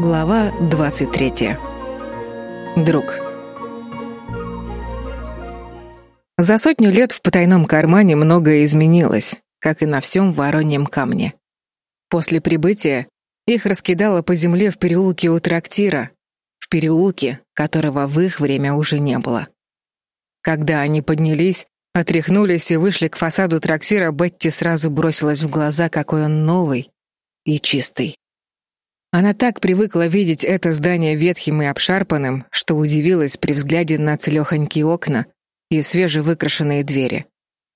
Глава 23. Друг. За сотню лет в потайном кармане многое изменилось, как и на всем вороньем камне. После прибытия их раскидало по земле в переулке у трактира, в переулке, которого в их время уже не было. Когда они поднялись, отряхнулись и вышли к фасаду трактира, Бетти сразу бросилась в глаза, какой он новый и чистый. Она так привыкла видеть это здание ветхим и обшарпанным, что удивилась при взгляде на целехонькие окна и свежевыкрашенные двери,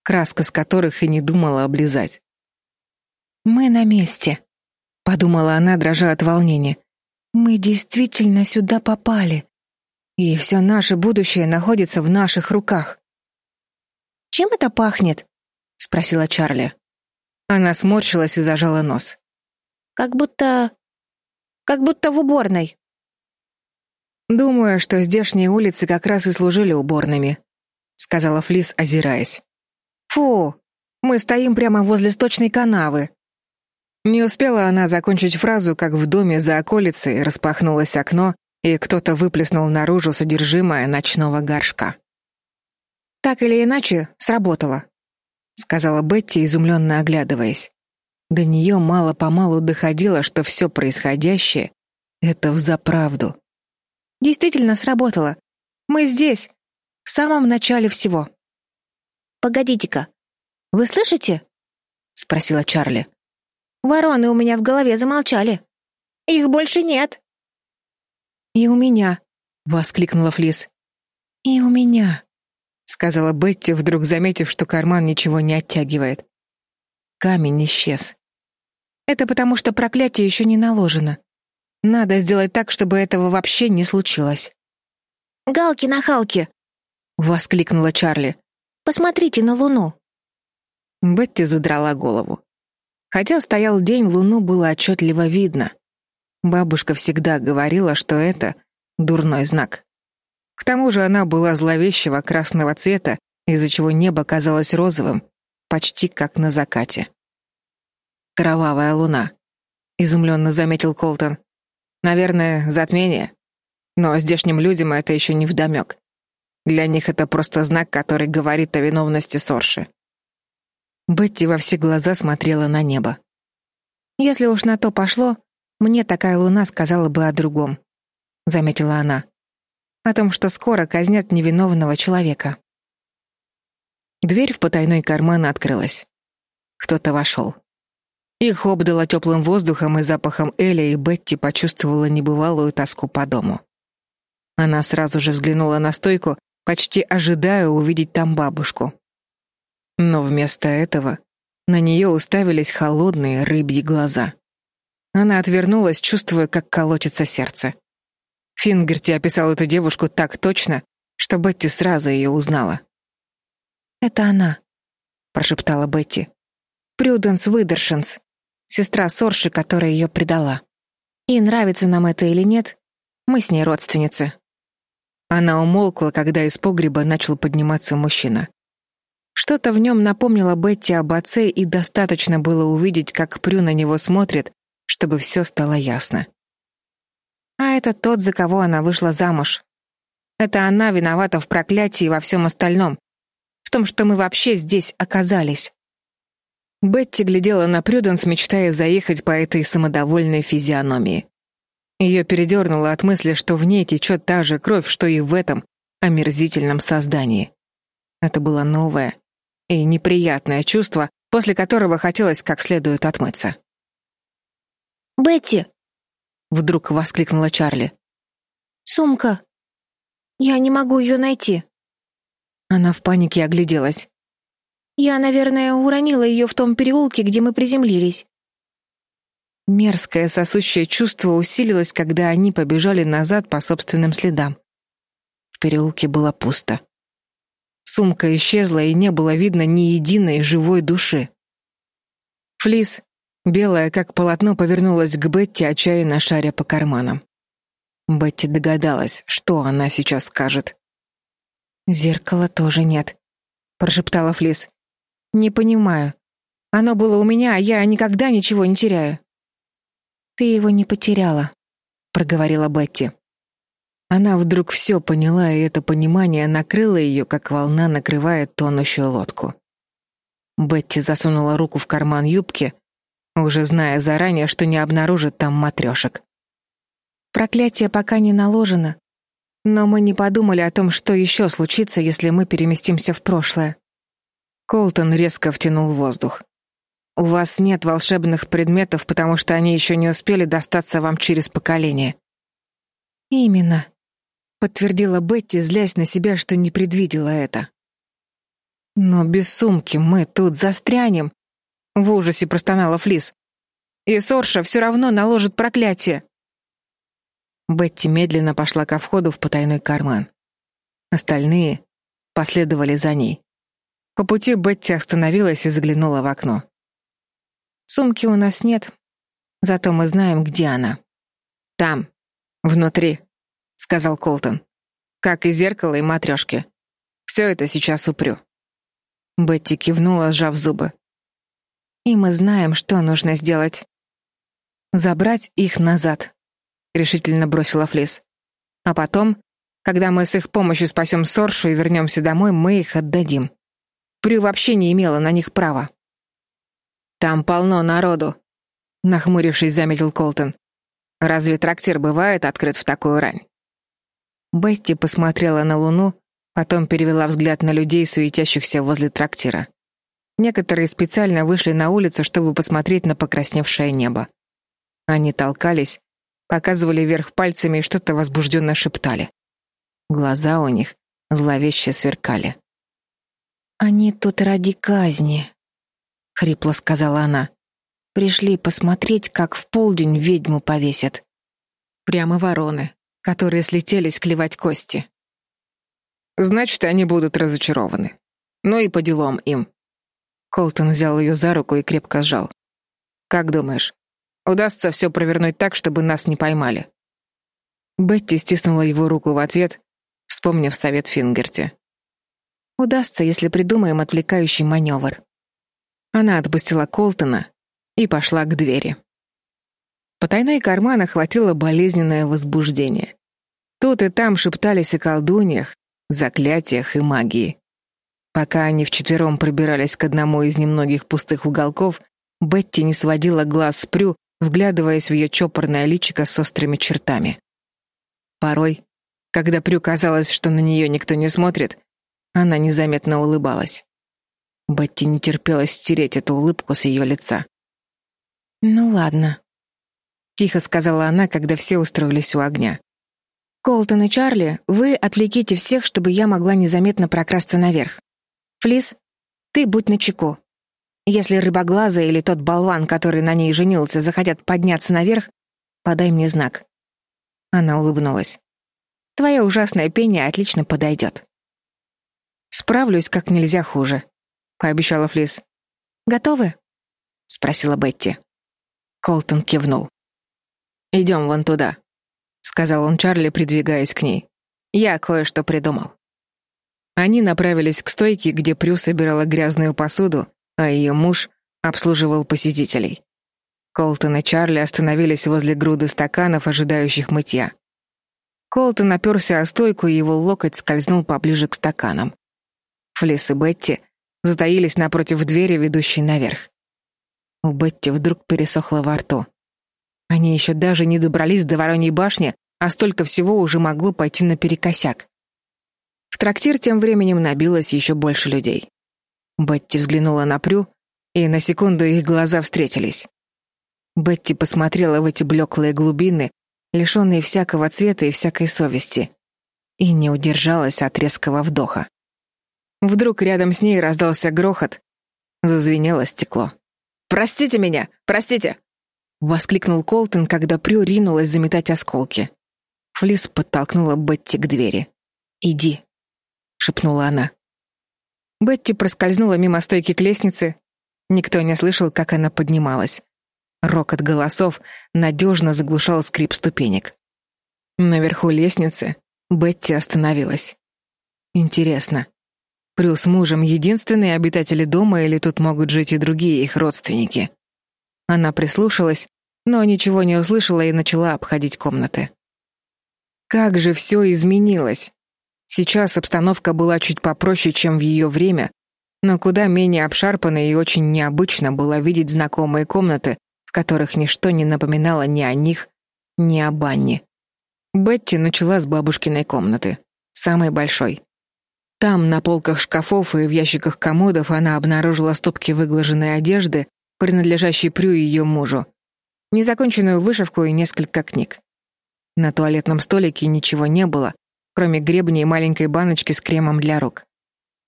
краска с которых и не думала облизать. «Мы на месте», — подумала она, дрожа от волнения. «Мы действительно сюда попали, и все наше будущее находится в наших руках». «Чем это пахнет?» — спросила Чарли. Она сморщилась и зажала нос. «Как будто как будто в уборной. Думаю, что здешние улицы как раз и служили уборными, сказала Флис, озираясь. Фу, мы стоим прямо возле сточной канавы. Не успела она закончить фразу, как в доме за околицей распахнулось окно, и кто-то выплеснул наружу содержимое ночного горшка. Так или иначе, сработало, сказала Бетти, изумленно оглядываясь. До нее мало-помалу доходило, что все происходящее — это взаправду. Действительно сработало. Мы здесь, в самом начале всего. Погодите-ка, вы слышите? спросила Чарли. Вороны у меня в голове замолчали. Их больше нет. И у меня, воскликнула Флис. И у меня, сказала Бетти, вдруг заметив, что карман ничего не оттягивает. Камень исчез. Это потому, что проклятие еще не наложено. Надо сделать так, чтобы этого вообще не случилось. «Галки на Халке!» — воскликнула Чарли. «Посмотрите на Луну!» Бетти задрала голову. Хотя стоял день, Луну было отчетливо видно. Бабушка всегда говорила, что это дурной знак. К тому же она была зловещего красного цвета, из-за чего небо казалось розовым, почти как на закате. Кровавая луна, изумленно заметил Колтон. Наверное, затмение. Но здешним людям это еще не вдомек. Для них это просто знак, который говорит о виновности Сорши. Бетти во все глаза смотрела на небо. Если уж на то пошло, мне такая луна сказала бы о другом, заметила она. О том, что скоро казнят невиновного человека. Дверь в потайной карман открылась. Кто-то вошел. Их обдало теплым воздухом и запахом Эля, и Бетти почувствовала небывалую тоску по дому. Она сразу же взглянула на стойку, почти ожидая увидеть там бабушку. Но вместо этого на нее уставились холодные рыбьи глаза. Она отвернулась, чувствуя, как колотится сердце. Фингерти описал эту девушку так точно, что Бетти сразу ее узнала. «Это она», — прошептала Бетти. «Прюденс Уидершинс, сестра Сорши, которая ее предала. И нравится нам это или нет, мы с ней родственницы. Она умолкла, когда из погреба начал подниматься мужчина. Что-то в нем напомнило Бетти об отце, и достаточно было увидеть, как Прю на него смотрит, чтобы все стало ясно. А это тот, за кого она вышла замуж. Это она виновата в проклятии и во всем остальном, в том, что мы вообще здесь оказались. Бетти глядела на Прюденс, мечтая заехать по этой самодовольной физиономии. Ее передернуло от мысли, что в ней течет та же кровь, что и в этом омерзительном создании. Это было новое и неприятное чувство, после которого хотелось как следует отмыться. «Бетти!» — вдруг воскликнула Чарли. «Сумка! Я не могу ее найти!» Она в панике огляделась. Я, наверное, уронила ее в том переулке, где мы приземлились. Мерзкое сосущее чувство усилилось, когда они побежали назад по собственным следам. В переулке было пусто. Сумка исчезла, и не было видно ни единой живой души. Флис, белая как полотно, повернулась к Бетти, отчаянно шаря по карманам. Бетти догадалась, что она сейчас скажет. «Зеркала тоже нет», — прошептала Флис. Не понимаю. Оно было у меня, а я никогда ничего не теряю. Ты его не потеряла, проговорила Бетти. Она вдруг все поняла, и это понимание накрыло ее, как волна накрывает тонущую лодку. Бетти засунула руку в карман юбки, уже зная заранее, что не обнаружит там матрешек. Проклятие пока не наложено, но мы не подумали о том, что еще случится, если мы переместимся в прошлое. Колтон резко втянул воздух. У вас нет волшебных предметов, потому что они еще не успели достаться вам через поколение. Именно, подтвердила Бетти, злясь на себя, что не предвидела это. Но без сумки мы тут застрянем, в ужасе простонала Флис. И Сорша все равно наложит проклятие. Бетти медленно пошла ко входу в потайной карман. Остальные последовали за ней. По пути Бетти остановилась и заглянула в окно. Сумки у нас нет, зато мы знаем, где она. Там, внутри, сказал Колтон. Как и зеркало и матрешки. Все это сейчас упрю. Бетти кивнула, сжав зубы. И мы знаем, что нужно сделать. Забрать их назад, решительно бросила Флис. А потом, когда мы с их помощью спасем Соршу и вернемся домой, мы их отдадим. Прю вообще не имела на них права. Там полно народу, нахмурившись, заметил Колтон. Разве трактир бывает открыт в такую рань? Бетти посмотрела на луну, потом перевела взгляд на людей, суетящихся возле трактира. Некоторые специально вышли на улицу, чтобы посмотреть на покрасневшее небо. Они толкались, показывали вверх пальцами и что-то возбужденно шептали. Глаза у них зловеще сверкали. «Они тут ради казни», — хрипло сказала она. «Пришли посмотреть, как в полдень ведьму повесят». Прямо вороны, которые слетелись клевать кости. «Значит, они будут разочарованы. Ну и по делам им». Колтон взял ее за руку и крепко сжал. «Как думаешь, Удастся все провернуть так, чтобы нас не поймали. Бетти стиснула его руку в ответ, вспомнив совет Фингерти. Удастся, если придумаем отвлекающий маневр. Она отпустила Колтона и пошла к двери. Потайной карман охватило болезненное возбуждение. Тут и там шептались о колдуньях, заклятиях и магии. Пока они вчетвером пробирались к одному из немногих пустых уголков, Бетти не сводила глаз с Прю, вглядываясь в ее чопорное личико с острыми чертами. Порой, когда Прю казалось, что на нее никто не смотрит, она незаметно улыбалась. Бетти не терпелось стереть эту улыбку с ее лица. «Ну ладно», — тихо сказала она, когда все устроились у огня. «Колтон и Чарли, вы отвлеките всех, чтобы я могла незаметно прокрасться наверх. Флис, ты будь начеку. Если рыбоглазая или тот болван, который на ней женился, захотят подняться наверх, подай мне знак. Она улыбнулась. Твое ужасное пение отлично подойдет. Справлюсь как нельзя хуже, пообещала Флис. Готовы? спросила Бетти. Колтон кивнул. «Идем вон туда, сказал он Чарли, придвигаясь к ней. Я кое-что придумал. Они направились к стойке, где Прю собирала грязную посуду, а ее муж обслуживал посетителей. Колтон и Чарли остановились возле груды стаканов, ожидающих мытья. Колтон оперся о стойку, и его локоть скользнул поближе к стаканам. Флис и Бетти затаились напротив двери, ведущей наверх. У Бетти вдруг пересохло во рту. Они еще даже не добрались до Вороньей башни, а столько всего уже могло пойти наперекосяк. В трактир тем временем набилось еще больше людей. Бетти взглянула на Прю, и на секунду их глаза встретились. Бетти посмотрела в эти блеклые глубины, лишенные всякого цвета и всякой совести, и не удержалась от резкого вдоха. Вдруг рядом с ней раздался грохот, зазвенело стекло. «Простите меня! Простите!» — воскликнул Колтон, когда Прю ринулась заметать осколки. Флис подтолкнула Бетти к двери. «Иди», — шепнула она. Бетти проскользнула мимо стойки к лестнице. Никто не слышал, как она поднималась. Рокот голосов надежно заглушал скрип ступенек. Наверху лестницы Бетти остановилась. Интересно, Прю с мужем единственные обитатели дома или тут могут жить и другие их родственники? Она прислушалась но ничего не услышала и начала обходить комнаты. Как же все изменилось! Сейчас обстановка была чуть попроще, чем в ее время, но куда менее обшарпанной и очень необычно было видеть знакомые комнаты, в которых ничто не напоминало ни о них, ни о банне. Бетти начала с бабушкиной комнаты, самой большой. Там, на полках шкафов и в ящиках комодов, она обнаружила стопки выглаженной одежды, принадлежащей Прю и ее мужу, незаконченную вышивку и несколько книг. На туалетном столике ничего не было, кроме гребня и маленькой баночки с кремом для рук.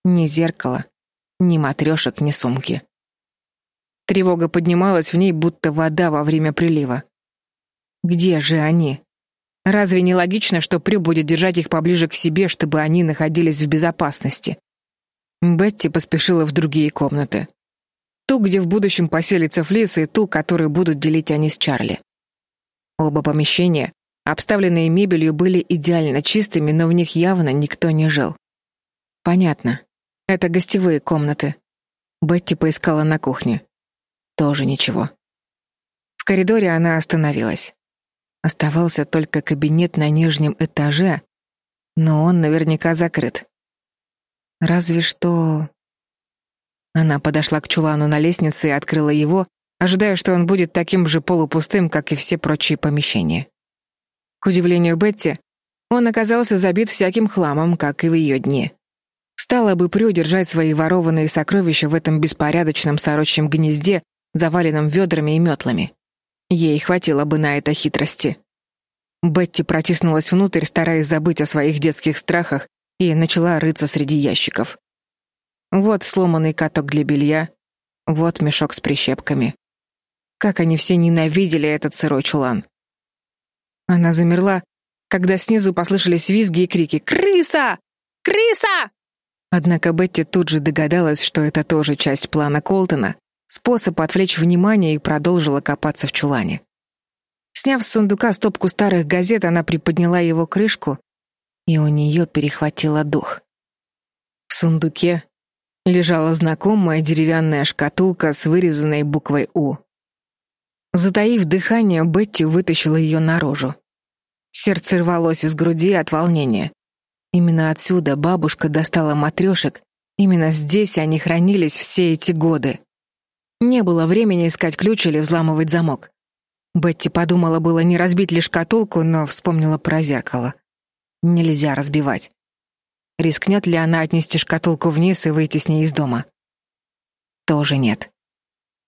Ни зеркала, ни матрешек, ни сумки. Тревога поднималась в ней, будто вода во время прилива. Где же они? Разве не логично, что Прю будет держать их поближе к себе, чтобы они находились в безопасности? Бетти поспешила в другие комнаты. Ту, где в будущем поселится Флис, и ту, которую будут делить они с Чарли. Оба помещения, обставленные мебелью, были идеально чистыми, но в них явно никто не жил. Понятно. Это гостевые комнаты. Бетти поискала на кухне. Тоже ничего. В коридоре она остановилась. Оставался только кабинет на нижнем этаже, но он наверняка закрыт. Разве что она подошла к чулану на лестнице и открыла его, ожидая, что он будет таким же полупустым, как и все прочие помещения. К удивлению Бетти, он оказался забит всяким хламом, как и в ее дни. Стало бы Прю держать свои ворованные сокровища в этом беспорядочном сорочьем гнезде, заваленном ведрами и метлами. Ей хватило бы на это хитрости. Бетти протиснулась внутрь, стараясь забыть о своих детских страхах, и начала рыться среди ящиков. Вот сломанный каток для белья, вот мешок с прищепками. Как они все ненавидели этот сырой чулан. Она замерла, когда снизу послышались визги и крики «Крыса! Крыса!». Однако Бетти тут же догадалась, что это тоже часть плана Колтона, способ отвлечь внимание и продолжила копаться в чулане. Сняв с сундука стопку старых газет, она приподняла его крышку, и у нее перехватило дух. В сундуке лежала знакомая деревянная шкатулка с вырезанной буквой «У». Затаив дыхание, Бетти вытащила ее наружу. Сердце рвалось из груди от волнения. Именно отсюда бабушка достала матрешек, именно здесь они хранились все эти годы. Не было времени искать ключ или взламывать замок. Бетти подумала было не разбить ли шкатулку, но вспомнила про зеркало. Нельзя разбивать. Рискнет ли она отнести шкатулку вниз и выйти с ней из дома? Тоже нет.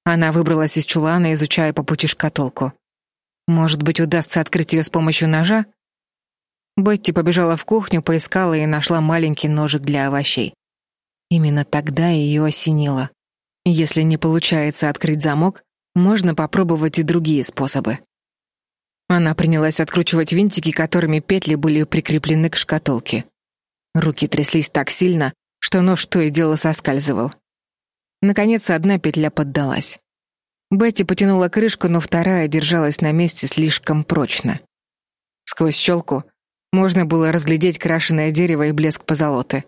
Она выбралась из чулана, изучая по пути шкатулку. Может быть, удастся открыть ее с помощью ножа? Бетти побежала в кухню, поискала и нашла маленький ножик для овощей. Именно тогда ее осенило. Если не получается открыть замок, можно попробовать и другие способы. Она принялась откручивать винтики, которыми петли были прикреплены к шкатулке. Руки тряслись так сильно, что нож то и дело соскальзывал. Наконец, одна петля поддалась. Бетти потянула крышку, но вторая держалась на месте слишком прочно. Сквозь щелку можно было разглядеть крашеное дерево и блеск позолоты.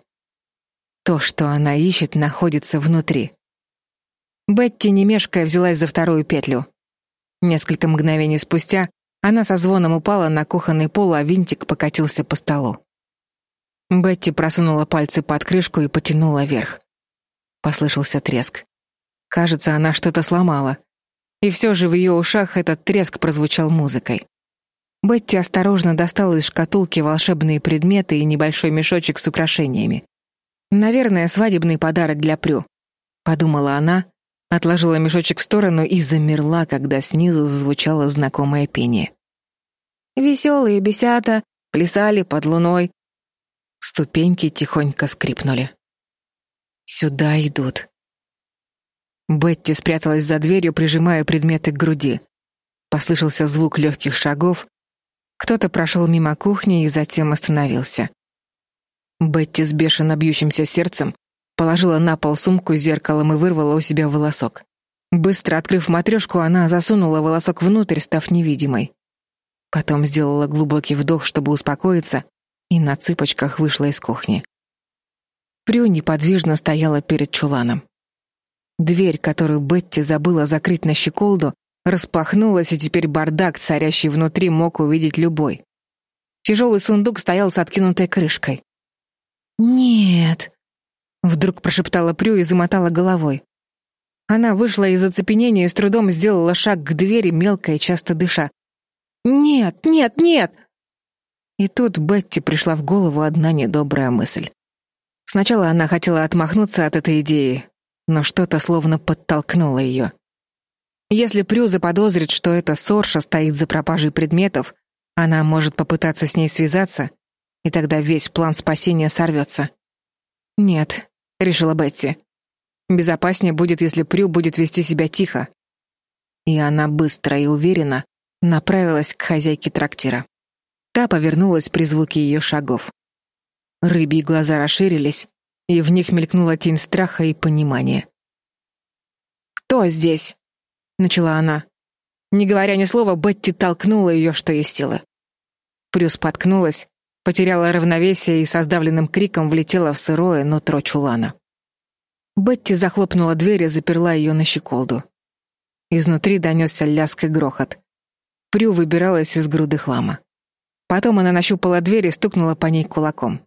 То, что она ищет, находится внутри. Бетти, не взялась за вторую петлю. Несколько мгновений спустя она со звоном упала на кухонный пол, а винтик покатился по столу. Бетти просунула пальцы под крышку и потянула вверх. Послышался треск. Кажется, она что-то сломала. И все же в ее ушах этот треск прозвучал музыкой. Бетти осторожно достала из шкатулки волшебные предметы и небольшой мешочек с украшениями. Наверное, свадебный подарок для Прю, подумала она, отложила мешочек в сторону и замерла, когда снизу зазвучало знакомое пение. Веселые бесята плясали под луной, Ступеньки тихонько скрипнули. Сюда идут. Бетти спряталась за дверью, прижимая предметы к груди. Послышался звук легких шагов. Кто-то прошел мимо кухни и затем остановился. Бетти с бешено бьющимся сердцем положила на пол сумку с зеркалом и вырвала у себя волосок. Быстро открыв матрешку, она засунула волосок внутрь, став невидимой. Потом сделала глубокий вдох, чтобы успокоиться, и на цыпочках вышла из кухни. Прю неподвижно стояла перед чуланом. Дверь, которую Бетти забыла закрыть на щеколду, распахнулась, и теперь бардак, царящий внутри, мог увидеть любой. Тяжелый сундук стоял с откинутой крышкой. «Нет», — вдруг прошептала Прю и замотала головой. Она вышла из оцепенения и с трудом сделала шаг к двери, мелко и часто дыша. «Нет, нет, нет!» И тут Бетти пришла в голову одна недобрая мысль. Сначала она хотела отмахнуться от этой идеи, но что-то словно подтолкнуло ее. Если Прю заподозрит, что эта Сорша стоит за пропажей предметов, она может попытаться с ней связаться, и тогда весь план спасения сорвется. «Нет», — решила Бетти. «Безопаснее будет, если Прю будет вести себя тихо». И она быстро и уверенно направилась к хозяйке трактира. Та повернулась при звуке ее шагов. Рыбьи глаза расширились, и в них мелькнула тень страха и понимания. «Кто здесь?» — начала она. Не говоря ни слова, Бетти толкнула ее, что есть силы. Прю споткнулась, потеряла равновесие и со сдавленным криком влетела в сырое нутро чулана. Бетти захлопнула дверь и заперла ее на щеколду. Изнутри донесся лязг и грохот. Прю выбиралась из груды хлама. Потом она нащупала дверь и стукнула по ней кулаком.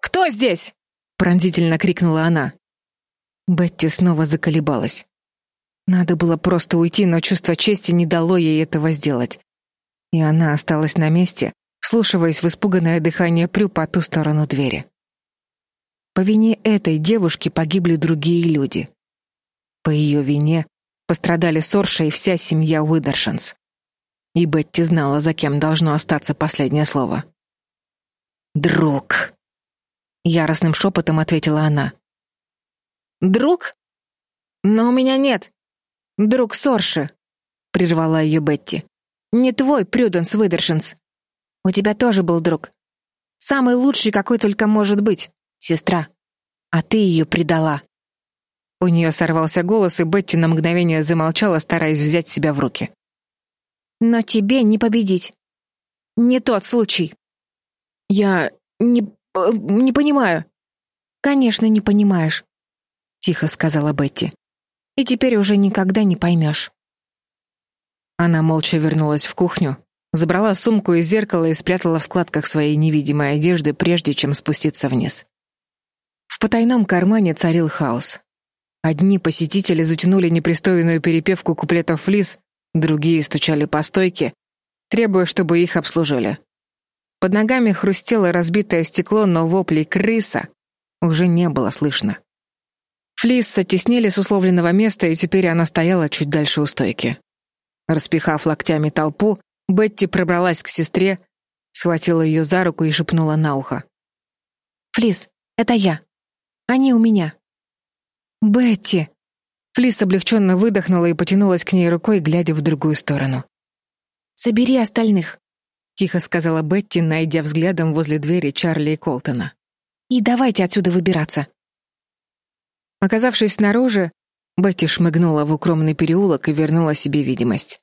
«Кто здесь?» — пронзительно крикнула она. Бетти снова заколебалась. Надо было просто уйти, но чувство чести не дало ей этого сделать. И она осталась на месте, вслушиваясь в испуганное дыхание Прю по ту сторону двери. По вине этой девушки погибли другие люди. По ее вине пострадали Сорша и вся семья Уидершенс. И Бетти знала, за кем должно остаться последнее слово. «Друг!» Яростным шепотом ответила она. «Друг? Но у меня нет. Друг Сорши!» Прервала ее Бетти. «Не твой, Прюденс Выдершинс. У тебя тоже был друг. Самый лучший, какой только может быть. Сестра. А ты ее предала». У нее сорвался голос, и Бетти на мгновение замолчала, стараясь взять себя в руки. «Но тебе не победить. Не тот случай. Я не Э, не понимаю. Конечно, не понимаешь, тихо сказала Бетти. И теперь уже никогда не поймешь. Она молча вернулась в кухню, забрала сумку и зеркало и спрятала в складках своей невидимой одежды, прежде чем спуститься вниз. В потайном кармане царил хаос. Одни посетители затянули непристойную перепевку куплетов флис, другие стучали по стойке, требуя, чтобы их обслужили. Под ногами хрустело разбитое стекло, но воплей крыса уже не было слышно. Флис оттеснили с условленного места, и теперь она стояла чуть дальше у стойки. Распихав локтями толпу, Бетти пробралась к сестре, схватила ее за руку и шепнула на ухо. «Флис, это я. Они у меня». «Бетти!» Флис облегченно выдохнула и потянулась к ней рукой, глядя в другую сторону. «Собери остальных тихо сказала Бетти, найдя взглядом возле двери Чарли и Колтона. И давайте отсюда выбираться. Оказавшись снаружи, Бетти шмыгнула в укромный переулок и вернула себе видимость.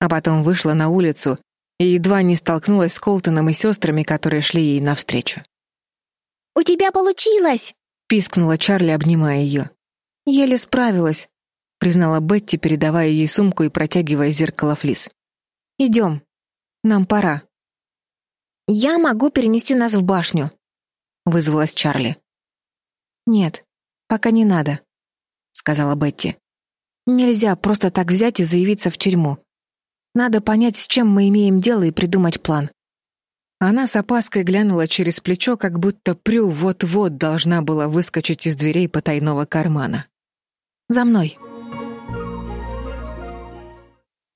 А потом вышла на улицу и едва не столкнулась с Колтоном и сестрами, которые шли ей навстречу. «У тебя получилось!» — пискнула Чарли, обнимая ее. «Еле справилась», — признала Бетти, передавая ей сумку и протягивая зеркало флис. «Идем. Нам пора». «Я могу перенести нас в башню», — вызвалась Чарли. «Нет, пока не надо», — сказала Бетти. «Нельзя просто так взять и заявиться в тюрьму. Надо понять, с чем мы имеем дело, и придумать план». Она с опаской глянула через плечо, как будто Прю вот-вот должна была выскочить из дверей потайного кармана. «За мной!»